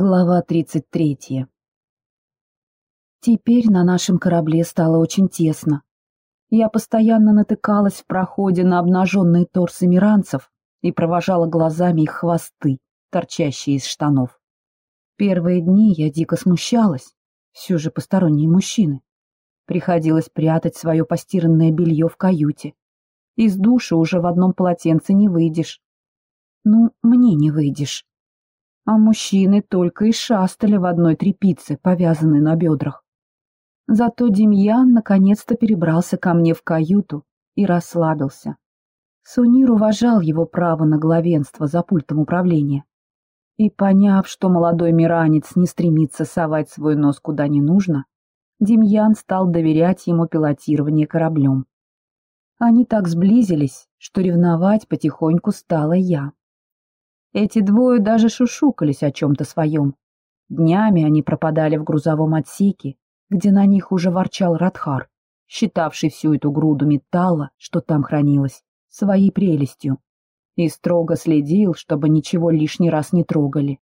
Глава 33 Теперь на нашем корабле стало очень тесно. Я постоянно натыкалась в проходе на обнаженные торсы миранцев и провожала глазами их хвосты, торчащие из штанов. Первые дни я дико смущалась, все же посторонние мужчины. Приходилось прятать свое постиранное белье в каюте. Из души уже в одном полотенце не выйдешь. Ну, мне не выйдешь а мужчины только и шастали в одной тряпице, повязанной на бедрах. Зато Демьян наконец-то перебрался ко мне в каюту и расслабился. Сунир уважал его право на главенство за пультом управления. И поняв, что молодой миранец не стремится совать свой нос куда не нужно, Демьян стал доверять ему пилотирование кораблем. Они так сблизились, что ревновать потихоньку стала я. Эти двое даже шушукались о чем-то своем. Днями они пропадали в грузовом отсеке, где на них уже ворчал Радхар, считавший всю эту груду металла, что там хранилось, своей прелестью, и строго следил, чтобы ничего лишний раз не трогали.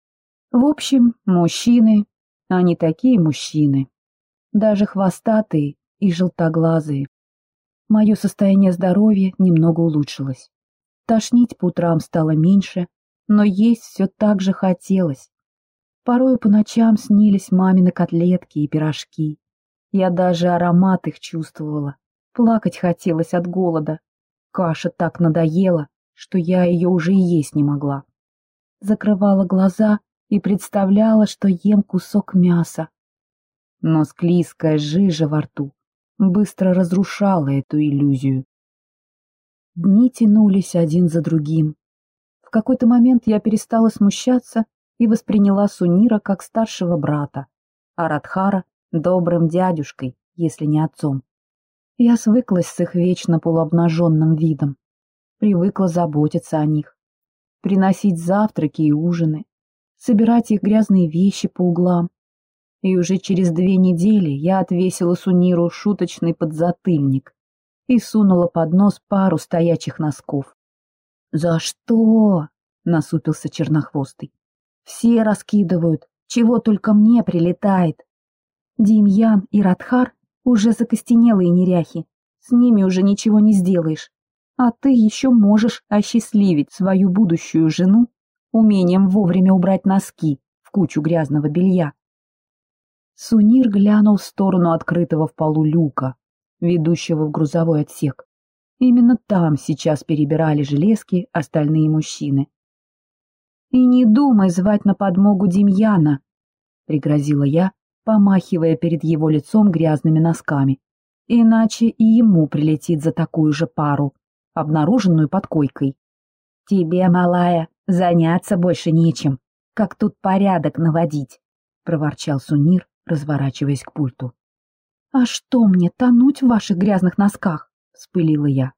В общем, мужчины, они такие мужчины, даже хвостатые и желтоглазые. Мое состояние здоровья немного улучшилось. Тошнить по утрам стало меньше, но есть все так же хотелось. Порою по ночам снились мамины котлетки и пирожки. Я даже аромат их чувствовала. Плакать хотелось от голода. Каша так надоела, что я ее уже и есть не могла. Закрывала глаза и представляла, что ем кусок мяса. Но склизкая жижа во рту быстро разрушала эту иллюзию. Дни тянулись один за другим, в какой-то момент я перестала смущаться и восприняла Сунира как старшего брата, а Радхара — добрым дядюшкой, если не отцом. Я свыклась с их вечно полуобнаженным видом, привыкла заботиться о них, приносить завтраки и ужины, собирать их грязные вещи по углам. И уже через две недели я отвесила Суниру шуточный подзатыльник и сунула под нос пару стоячих носков. «За что?» — насупился чернохвостый. «Все раскидывают, чего только мне прилетает. Демьян и Радхар уже закостенелые неряхи, с ними уже ничего не сделаешь. А ты еще можешь осчастливить свою будущую жену умением вовремя убрать носки в кучу грязного белья». Сунир глянул в сторону открытого в полу люка, ведущего в грузовой отсек. Именно там сейчас перебирали железки остальные мужчины. «И не думай звать на подмогу Демьяна», — пригрозила я, помахивая перед его лицом грязными носками. «Иначе и ему прилетит за такую же пару, обнаруженную под койкой». «Тебе, малая, заняться больше нечем. Как тут порядок наводить?» — проворчал Сунир, разворачиваясь к пульту. «А что мне, тонуть в ваших грязных носках?» Вспылила я.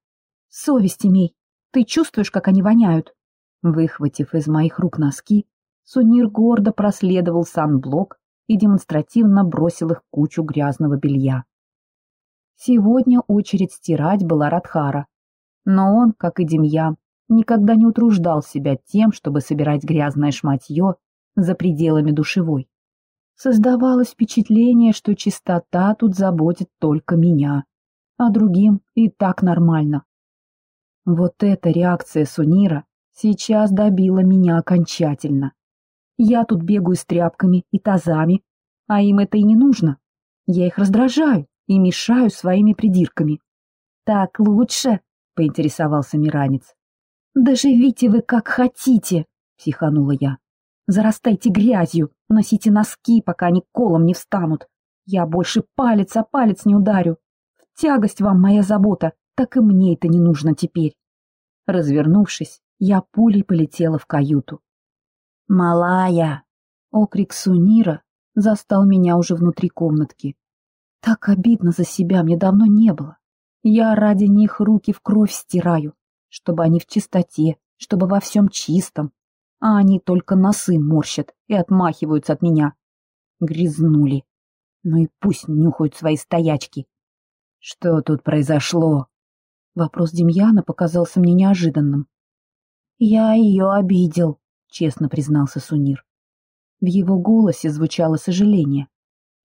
«Совесть имей! Ты чувствуешь, как они воняют?» Выхватив из моих рук носки, Сунир гордо проследовал санблок и демонстративно бросил их кучу грязного белья. Сегодня очередь стирать была Радхара, но он, как и Демьян, никогда не утруждал себя тем, чтобы собирать грязное шматье за пределами душевой. Создавалось впечатление, что чистота тут заботит только меня а другим и так нормально. Вот эта реакция Сунира сейчас добила меня окончательно. Я тут бегаю с тряпками и тазами, а им это и не нужно. Я их раздражаю и мешаю своими придирками. «Так лучше?» — поинтересовался Миранец. «Да живите вы как хотите!» — психанула я. «Зарастайте грязью, носите носки, пока они колом не встанут. Я больше палец о палец не ударю тягость вам моя забота, так и мне это не нужно теперь. Развернувшись, я пулей полетела в каюту. «Малая!» — окрик Сунира застал меня уже внутри комнатки. Так обидно за себя мне давно не было. Я ради них руки в кровь стираю, чтобы они в чистоте, чтобы во всем чистом. А они только носы морщат и отмахиваются от меня. Грязнули. Ну и пусть нюхают свои стоячки. «Что тут произошло?» Вопрос Демьяна показался мне неожиданным. «Я ее обидел», — честно признался Сунир. В его голосе звучало сожаление.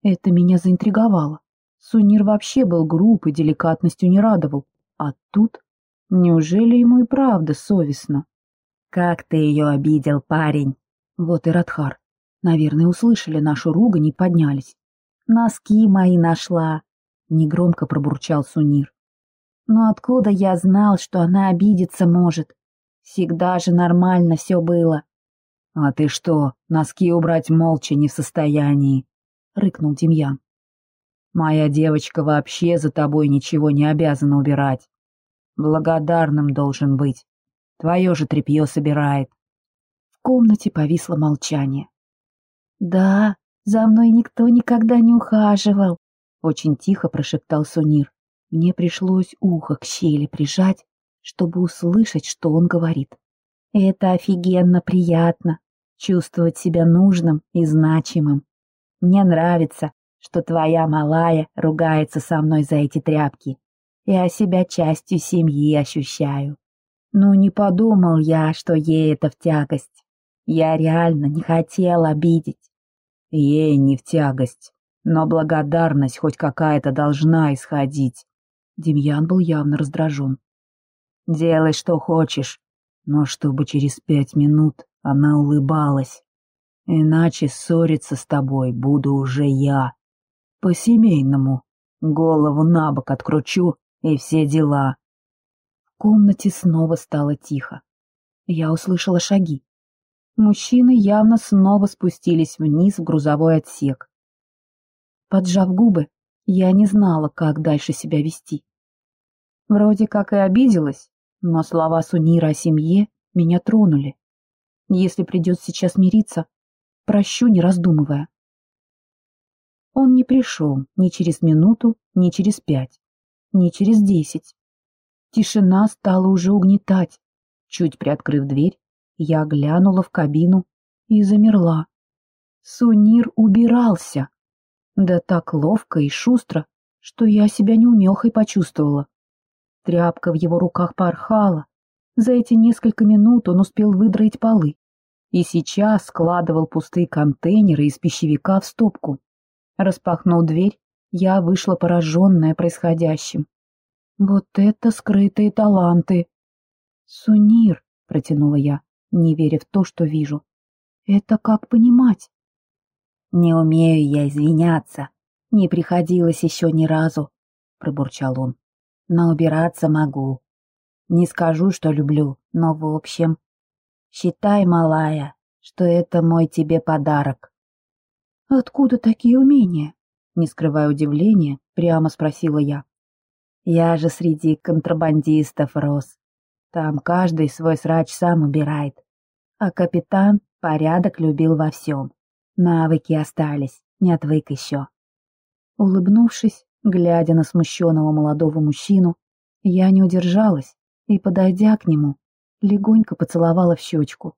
Это меня заинтриговало. Сунир вообще был груб и деликатностью не радовал. А тут... Неужели ему и правда совестно? «Как ты ее обидел, парень!» Вот и Радхар. Наверное, услышали нашу ругань и поднялись. «Носки мои нашла!» — негромко пробурчал Сунир. «Но откуда я знал, что она обидеться может? Всегда же нормально все было». «А ты что, носки убрать молча не в состоянии?» — рыкнул Демьян. «Моя девочка вообще за тобой ничего не обязана убирать. Благодарным должен быть. Твое же тряпье собирает». В комнате повисло молчание. «Да, за мной никто никогда не ухаживал», — очень тихо прошептал Сунир. Мне пришлось ухо к щели прижать, чтобы услышать, что он говорит. «Это офигенно приятно, чувствовать себя нужным и значимым. Мне нравится, что твоя малая ругается со мной за эти тряпки. Я себя частью семьи ощущаю. Ну, не подумал я, что ей это в тягость. Я реально не хотел обидеть. Ей не в тягость, но благодарность хоть какая-то должна исходить. Демьян был явно раздражен. Делай, что хочешь, но чтобы через пять минут она улыбалась. Иначе ссориться с тобой буду уже я. По-семейному. Голову на бок откручу и все дела. В комнате снова стало тихо. Я услышала шаги. Мужчины явно снова спустились вниз в грузовой отсек. Поджав губы, я не знала, как дальше себя вести. Вроде как и обиделась, но слова Сунира о семье меня тронули. Если придется сейчас мириться, прощу, не раздумывая. Он не пришел ни через минуту, ни через пять не через десять. Тишина стала уже угнетать. Чуть приоткрыв дверь, я глянула в кабину и замерла. Сунир убирался. Да так ловко и шустро, что я себя неумехой почувствовала. Тряпка в его руках порхала. За эти несколько минут он успел выдроить полы. И сейчас складывал пустые контейнеры из пищевика в стопку. Распахнул дверь я вышла пораженная происходящим. Вот это скрытые таланты! Сунир, протянула я, не веря в то, что вижу. Это как понимать? Не умею я извиняться. Не приходилось еще ни разу, пробурчал он. Но убираться могу. Не скажу, что люблю, но в общем. Считай, малая, что это мой тебе подарок. Откуда такие умения? Не скрывая удивления, прямо спросила я. «Я же среди контрабандистов рос. Там каждый свой срач сам убирает. А капитан порядок любил во всем. Навыки остались, не отвык еще». Улыбнувшись, глядя на смущенного молодого мужчину, я не удержалась и, подойдя к нему, легонько поцеловала в щечку.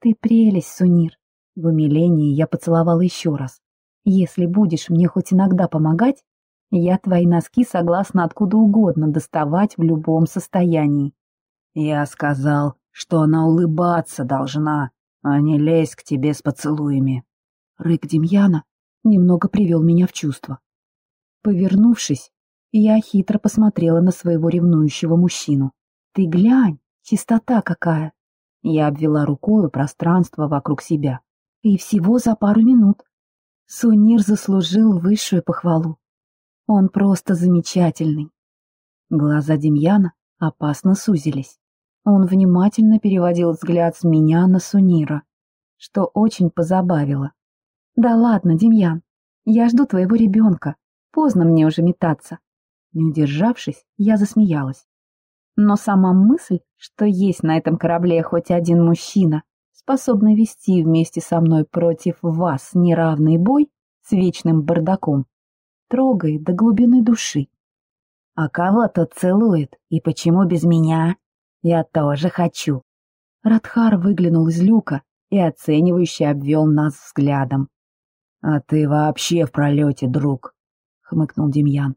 «Ты прелесть, Сунир!» В умилении я поцеловала еще раз. Если будешь мне хоть иногда помогать, я твои носки согласна откуда угодно доставать в любом состоянии. Я сказал, что она улыбаться должна, а не лезть к тебе с поцелуями. Рык Демьяна немного привел меня в чувство. Повернувшись, я хитро посмотрела на своего ревнующего мужчину. «Ты глянь, чистота какая!» Я обвела рукою пространство вокруг себя. И всего за пару минут Сунир заслужил высшую похвалу. Он просто замечательный. Глаза Демьяна опасно сузились. Он внимательно переводил взгляд с меня на Сунира, что очень позабавило. «Да ладно, Демьян, я жду твоего ребенка. Поздно мне уже метаться». Не удержавшись, я засмеялась. Но сама мысль, что есть на этом корабле хоть один мужчина, способный вести вместе со мной против вас неравный бой с вечным бардаком, трогает до глубины души. «А кого тот целует? И почему без меня? Я тоже хочу». Радхар выглянул из люка и оценивающе обвел нас взглядом. «А ты вообще в пролете, друг», — хмыкнул Демьян.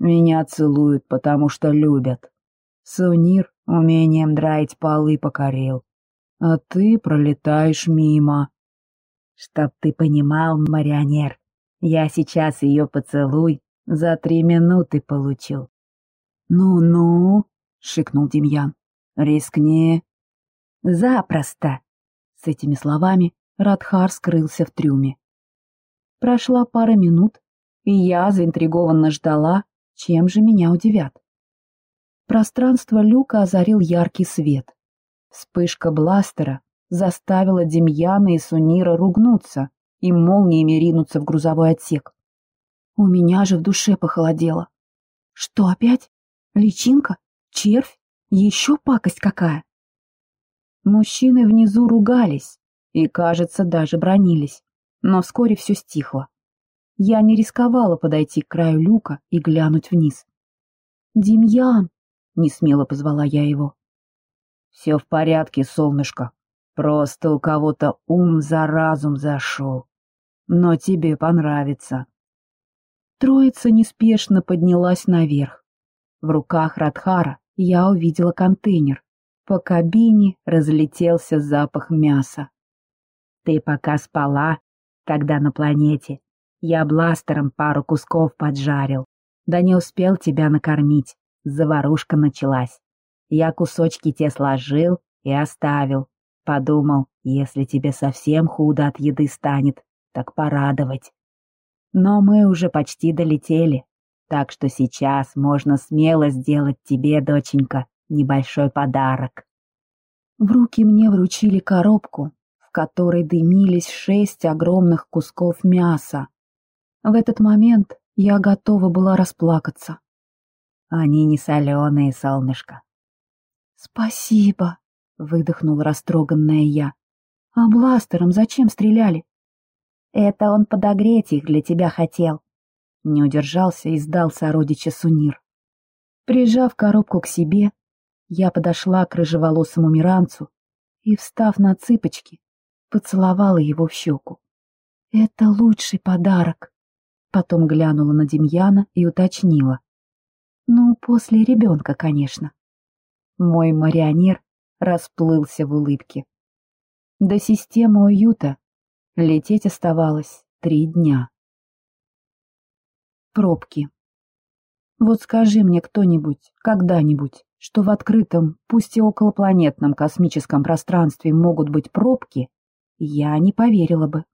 «Меня целуют, потому что любят. Сунир умением драить полы покорил а ты пролетаешь мимо. Чтоб ты понимал, марионер, я сейчас ее поцелуй за три минуты получил. «Ну-ну», — шикнул Демьян, — «рискни». «Запросто!» С этими словами Радхар скрылся в трюме. Прошла пара минут, и я заинтригованно ждала, чем же меня удивят. Пространство люка озарил яркий свет. Вспышка бластера заставила Демьяна и Сунира ругнуться и молниями ринуться в грузовой отсек. У меня же в душе похолодело. Что опять? Личинка? Червь? Еще пакость какая? Мужчины внизу ругались и, кажется, даже бронились, но вскоре все стихло. Я не рисковала подойти к краю люка и глянуть вниз. «Демьян!» — несмело позвала я его. «Все в порядке, солнышко. Просто у кого-то ум за разум зашел. Но тебе понравится». Троица неспешно поднялась наверх. В руках Радхара я увидела контейнер. По кабине разлетелся запах мяса. «Ты пока спала, тогда на планете. Я бластером пару кусков поджарил. Да не успел тебя накормить. Заварушка началась. Я кусочки те сложил и оставил. Подумал, если тебе совсем худо от еды станет, так порадовать. Но мы уже почти долетели, так что сейчас можно смело сделать тебе, доченька, небольшой подарок. В руки мне вручили коробку, которой дымились шесть огромных кусков мяса. В этот момент я готова была расплакаться. Они не соленые, солнышко. «Спасибо», — выдохнула растроганная я. «А бластером зачем стреляли?» «Это он подогреть их для тебя хотел», — не удержался и сдал сородича Сунир. Прижав коробку к себе, я подошла к рыжеволосому миранцу и, встав на цыпочки, поцеловала его в щеку. «Это лучший подарок», — потом глянула на Демьяна и уточнила. «Ну, после ребенка, конечно». Мой марионер расплылся в улыбке. До системы уюта Лететь оставалось три дня. Пробки. Вот скажи мне кто-нибудь, когда-нибудь, что в открытом, пусть и околопланетном космическом пространстве могут быть пробки, я не поверила бы.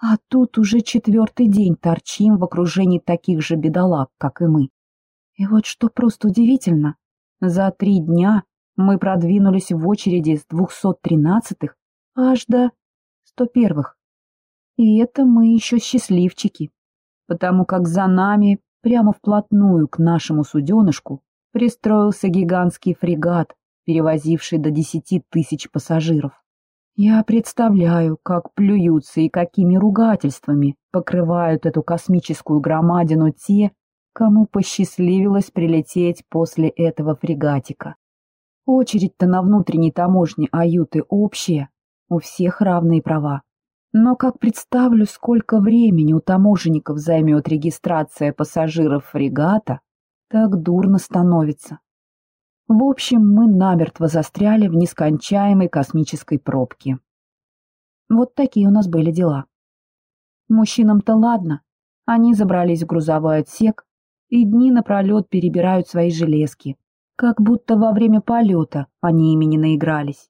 А тут уже четвертый день торчим в окружении таких же бедолаг, как и мы. И вот что просто удивительно, за три дня мы продвинулись в очереди с 213-х аж до 101-х. И это мы еще счастливчики, потому как за нами, прямо вплотную к нашему суденышку, пристроился гигантский фрегат, перевозивший до десяти тысяч пассажиров. Я представляю, как плюются и какими ругательствами покрывают эту космическую громадину те, кому посчастливилось прилететь после этого фрегатика. Очередь-то на внутренней таможне Аюты общая, у всех равные права. Но как представлю, сколько времени у таможенников займет регистрация пассажиров фрегата, так дурно становится. В общем, мы намертво застряли в нескончаемой космической пробке. Вот такие у нас были дела. Мужчинам-то ладно, они забрались в грузовой отсек и дни напролет перебирают свои железки, как будто во время полета они ими не наигрались.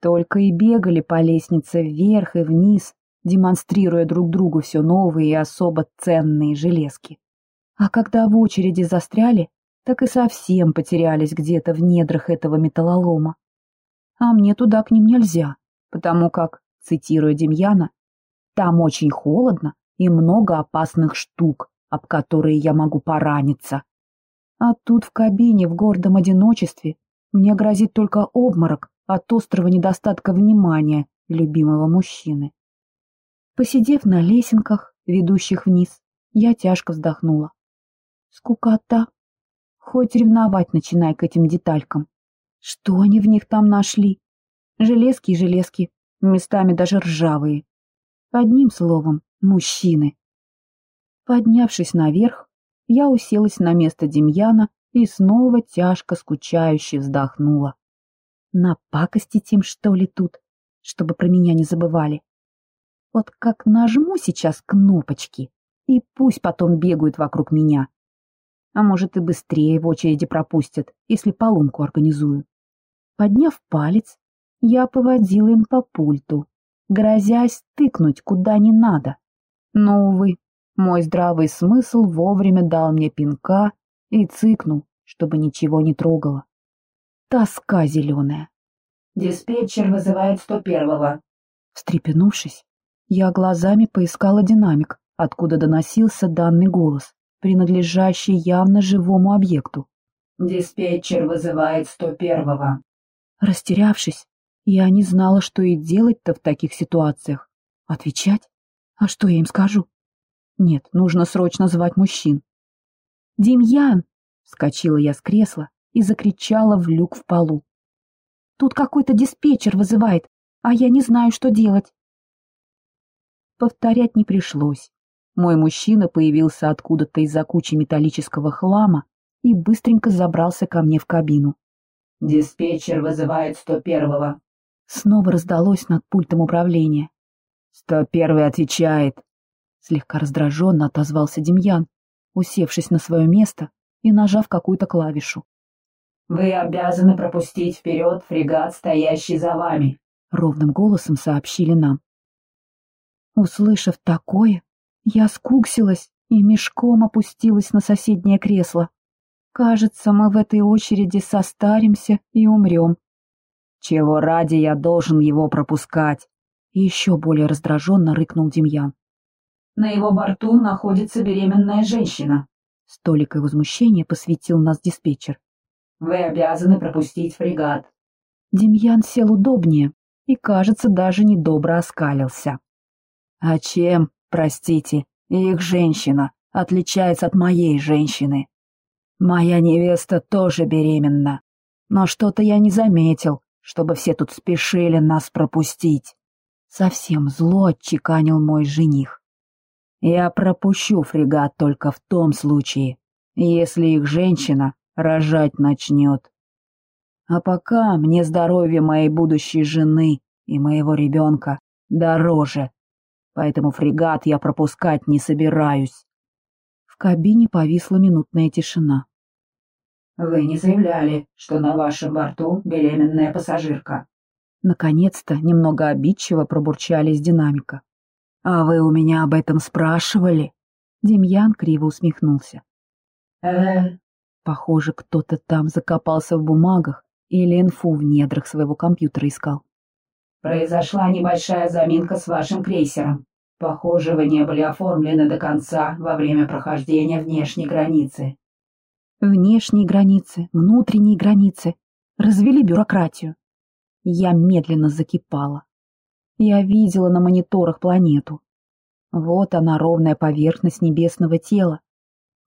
Только и бегали по лестнице вверх и вниз, демонстрируя друг другу все новые и особо ценные железки. А когда в очереди застряли, так и совсем потерялись где-то в недрах этого металлолома. А мне туда к ним нельзя, потому как, цитируя Демьяна, там очень холодно и много опасных штук, об которые я могу пораниться. А тут в кабине в гордом одиночестве мне грозит только обморок от острого недостатка внимания любимого мужчины. Посидев на лесенках, ведущих вниз, я тяжко вздохнула. Скукота. Хоть ревновать начинай к этим деталькам. Что они в них там нашли? Железки и железки, местами даже ржавые. Одним словом, мужчины. Поднявшись наверх, я уселась на место Демьяна и снова тяжко скучающе вздохнула. Напакостить им, что ли, тут, чтобы про меня не забывали? Вот как нажму сейчас кнопочки, и пусть потом бегают вокруг меня. А может и быстрее в очереди пропустят, если поломку организую. Подняв палец, я поводила им по пульту, грозясь тыкнуть куда не надо. Но, увы, мой здравый смысл вовремя дал мне пинка и цыкнул, чтобы ничего не трогало. Тоска зеленая. «Диспетчер вызывает 101-го». Встрепенувшись, я глазами поискала динамик, откуда доносился данный голос, принадлежащий явно живому объекту. «Диспетчер вызывает 101-го». Растерявшись, я не знала, что и делать-то в таких ситуациях. Отвечать? А что я им скажу? Нет, нужно срочно звать мужчин. «Демьян!» — вскочила я с кресла и закричала в люк в полу. «Тут какой-то диспетчер вызывает, а я не знаю, что делать». Повторять не пришлось. Мой мужчина появился откуда-то из-за кучи металлического хлама и быстренько забрался ко мне в кабину. «Диспетчер вызывает 101-го», Снова раздалось над пультом управления. «Сто первый отвечает!» Слегка раздраженно отозвался Демьян, усевшись на свое место и нажав какую-то клавишу. «Вы обязаны пропустить вперед фрегат, стоящий за вами», — ровным голосом сообщили нам. Услышав такое, я скуксилась и мешком опустилась на соседнее кресло. Кажется, мы в этой очереди состаримся и умрем. Чего ради я должен его пропускать? еще более раздраженно рыкнул Демьян. На его борту находится беременная женщина. С толикой возмущения посвятил нас диспетчер. Вы обязаны пропустить фрегат. Демьян сел удобнее и, кажется, даже недобро оскалился. А чем, простите, их женщина отличается от моей женщины? Моя невеста тоже беременна, но что-то я не заметил, чтобы все тут спешили нас пропустить. Совсем зло отчеканил мой жених. Я пропущу фрегат только в том случае, если их женщина рожать начнет. А пока мне здоровье моей будущей жены и моего ребенка дороже, поэтому фрегат я пропускать не собираюсь. В кабине повисла минутная тишина. Вы не заявляли, что на вашем борту беременная пассажирка. Наконец-то немного обидчиво пробурчали из динамика. А вы у меня об этом спрашивали? Демьян криво усмехнулся. Э, Похоже, кто-то там закопался в бумагах или инфу в недрах своего компьютера искал. Произошла небольшая заминка с вашим крейсером. Похоже, вы не были оформлены до конца во время прохождения внешней границы. Внешние границы, внутренние границы. Развели бюрократию. Я медленно закипала. Я видела на мониторах планету. Вот она, ровная поверхность небесного тела.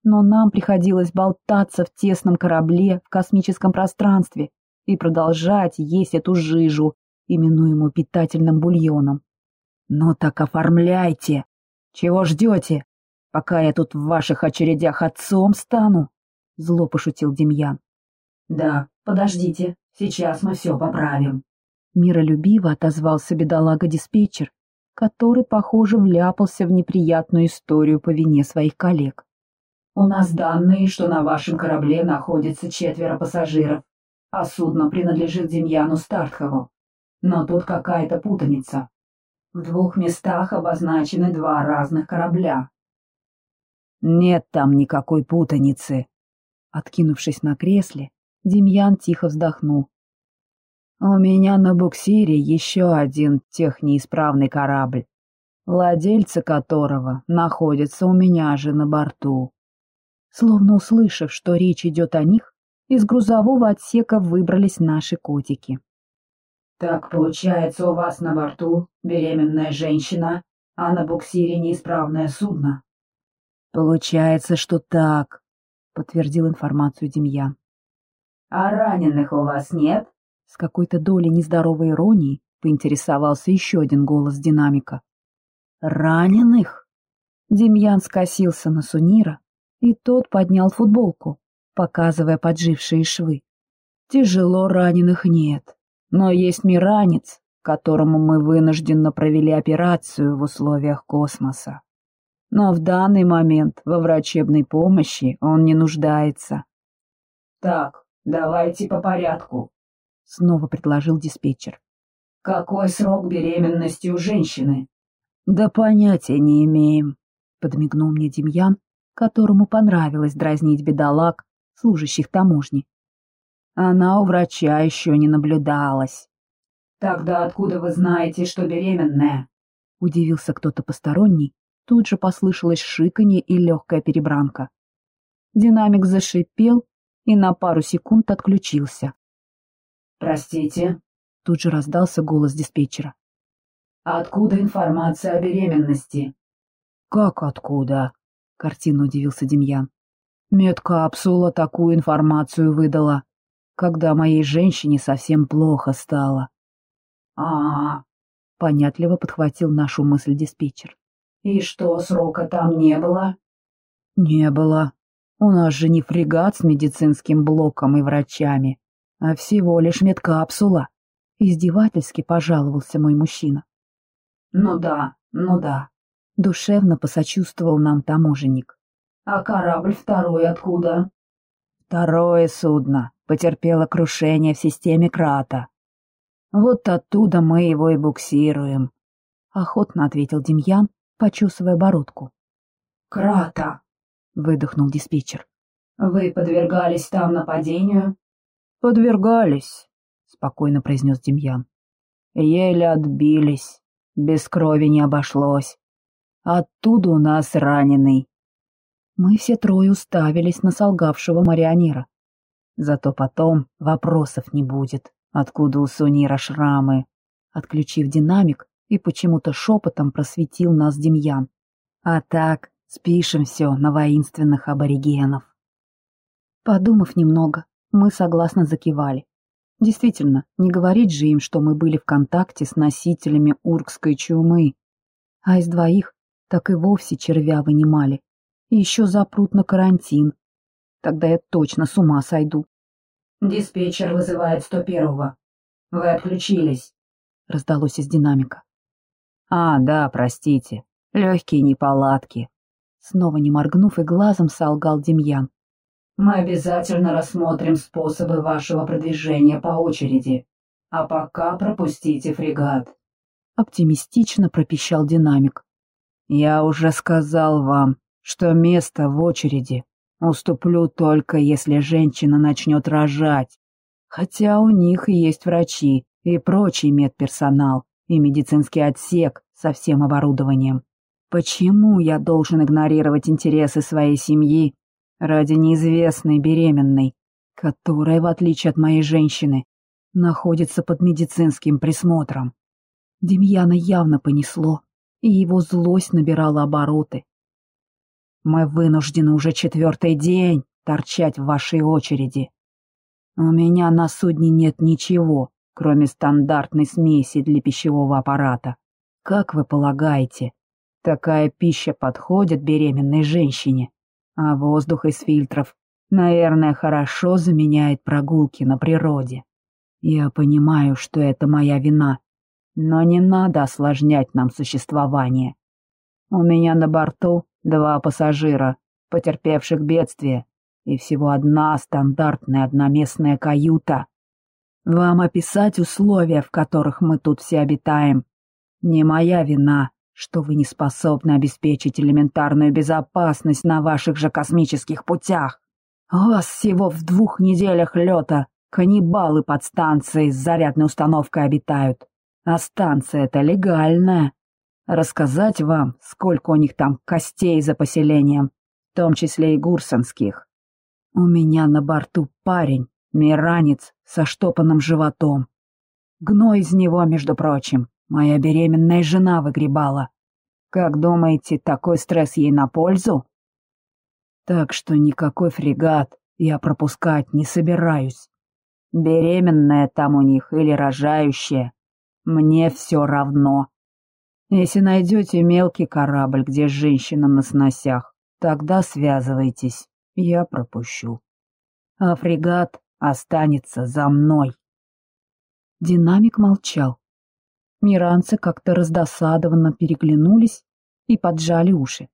Но нам приходилось болтаться в тесном корабле в космическом пространстве и продолжать есть эту жижу, именуемую питательным бульоном. «Ну так оформляйте! Чего ждете, пока я тут в ваших очередях отцом стану?» Зло пошутил Демьян. «Да, подождите, сейчас мы все поправим». Миролюбиво отозвался бедолага-диспетчер, который, похоже, вляпался в неприятную историю по вине своих коллег. «У нас данные, что на вашем корабле находится четверо пассажиров, а судно принадлежит Демьяну Стартхову. Но тут какая-то путаница. В двух местах обозначены два разных корабля». «Нет там никакой путаницы», Откинувшись на кресле, Демьян тихо вздохнул. «У меня на буксире еще один технеисправный корабль, владельцы которого находятся у меня же на борту». Словно услышав, что речь идет о них, из грузового отсека выбрались наши котики. «Так получается, у вас на борту беременная женщина, а на буксире неисправное судно?» «Получается, что так», подтвердил информацию Демьян. «А раненых у вас нет?» С какой-то долей нездоровой иронии поинтересовался еще один голос динамика. «Раненых?» Демьян скосился на Сунира, и тот поднял футболку, показывая поджившие швы. «Тяжело раненых нет, но есть миранец, которому мы вынужденно провели операцию в условиях космоса. Но в данный момент во врачебной помощи он не нуждается. «Так, давайте по порядку», — снова предложил диспетчер. «Какой срок беременности у женщины?» «Да понятия не имеем», — подмигнул мне Демьян, которому понравилось дразнить бедолаг, служащих таможни. Она у врача еще не наблюдалась. «Тогда откуда вы знаете, что беременная?» Удивился кто-то посторонний, тут же послышалось шиканье и легкая перебранка. Динамик зашипел и на пару секунд отключился. «Простите?» — тут же раздался голос диспетчера. «Откуда информация о беременности?» «Как откуда?» — картинно удивился Демьян. «Медкапсула такую информацию выдала, когда моей женщине совсем плохо стало». «А-а-а!» — понятливо подхватил нашу мысль диспетчер. «И что, срока там не было?» «Не было. У нас же не фрегат с медицинским блоком и врачами, а всего лишь медкапсула», — издевательски пожаловался мой мужчина. «Ну да, ну да», — душевно посочувствовал нам таможенник. «А корабль второй откуда?» «Второе судно потерпело крушение в системе Крата. Вот оттуда мы его и буксируем», — охотно ответил Демьян, почесывая бородку. «Крата!» выдохнул диспетчер. «Вы подвергались там нападению?» «Подвергались», — спокойно произнес Демьян. «Еле отбились, без крови не обошлось. Оттуда у нас раненый». Мы все трое уставились на солгавшего марионера. Зато потом вопросов не будет, откуда у Сунира шрамы. Отключив динамик и почему-то шепотом просветил нас Демьян. А так, Спишем все на воинственных аборигенов. Подумав немного, мы согласно закивали. Действительно, не говорить же им, что мы были в контакте с носителями уркской чумы. А из двоих так и вовсе червя вынимали. И еще запрут на карантин. Тогда я точно с ума сойду. «Диспетчер вызывает 101-го. Вы отключились», — раздалось из динамика. «А, да, простите. Легкие неполадки», Снова не моргнув и глазом солгал Демьян. «Мы обязательно рассмотрим способы вашего продвижения по очереди. А пока пропустите фрегат». Оптимистично пропищал динамик. «Я уже сказал вам, что место в очереди уступлю только если женщина начнет рожать. Хотя у них есть врачи и прочий медперсонал, и медицинский отсек со всем оборудованием. Почему я должен игнорировать интересы своей семьи ради неизвестной беременной, которая, в отличие от моей женщины, находится под медицинским присмотром? Демьяна явно понесло, и его злость набирала обороты. Мы вынуждены уже четвертый день торчать в вашей очереди. У меня на судне нет ничего, кроме стандартной смеси для пищевого аппарата. Как вы полагаете, Такая пища подходит беременной женщине, а воздух из фильтров, наверное, хорошо заменяет прогулки на природе. Я понимаю, что это моя вина, но не надо осложнять нам существование. У меня на борту два пассажира, потерпевших бедствие, и всего одна стандартная одноместная каюта. Вам описать условия, в которых мы тут все обитаем. Не моя вина, что вы не способны обеспечить элементарную безопасность на ваших же космических путях. У вас всего в двух неделях лета каннибалы под станцией с зарядной установкой обитают. А станция-то легальная. Рассказать вам, сколько у них там костей за поселением, в том числе и гурсонских. У меня на борту парень, миранец со штопанным животом. Гной из него, между прочим, Моя беременная жена выгребала. Как думаете, такой стресс ей на пользу? Так что никакой фрегат я пропускать не собираюсь. Беременная там у них или рожающая. Мне все равно. Если найдете мелкий корабль, где женщина на сносях, тогда связывайтесь, я пропущу. А фрегат останется за мной. Динамик молчал. Миранцы как-то раздосадованно переглянулись и поджали уши.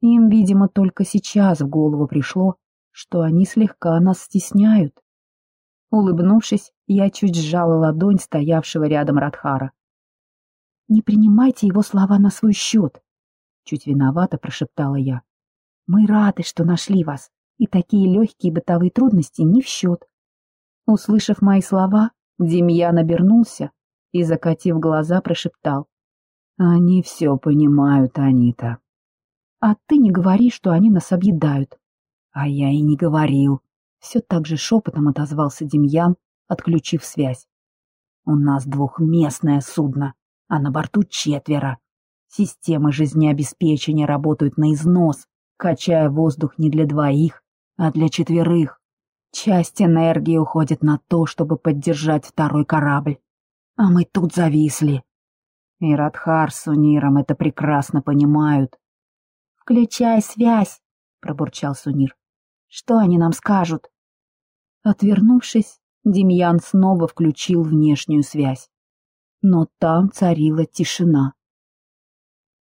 Им, видимо, только сейчас в голову пришло, что они слегка нас стесняют. Улыбнувшись, я чуть сжала ладонь стоявшего рядом Радхара. «Не принимайте его слова на свой счет», — чуть виновато прошептала я. «Мы рады, что нашли вас, и такие легкие бытовые трудности не в счет». Услышав мои слова, Демьян обернулся и, закатив глаза, прошептал. «Они все понимают, Анита». «А ты не говори, что они нас объедают». «А я и не говорил», — все так же шепотом отозвался Демьян, отключив связь. «У нас двухместное судно, а на борту четверо. Системы жизнеобеспечения работают на износ, качая воздух не для двоих, а для четверых. Часть энергии уходит на то, чтобы поддержать второй корабль. А мы тут зависли. И Радхар с Суниром это прекрасно понимают. «Включай связь», — пробурчал Сунир. «Что они нам скажут?» Отвернувшись, Демьян снова включил внешнюю связь. Но там царила тишина.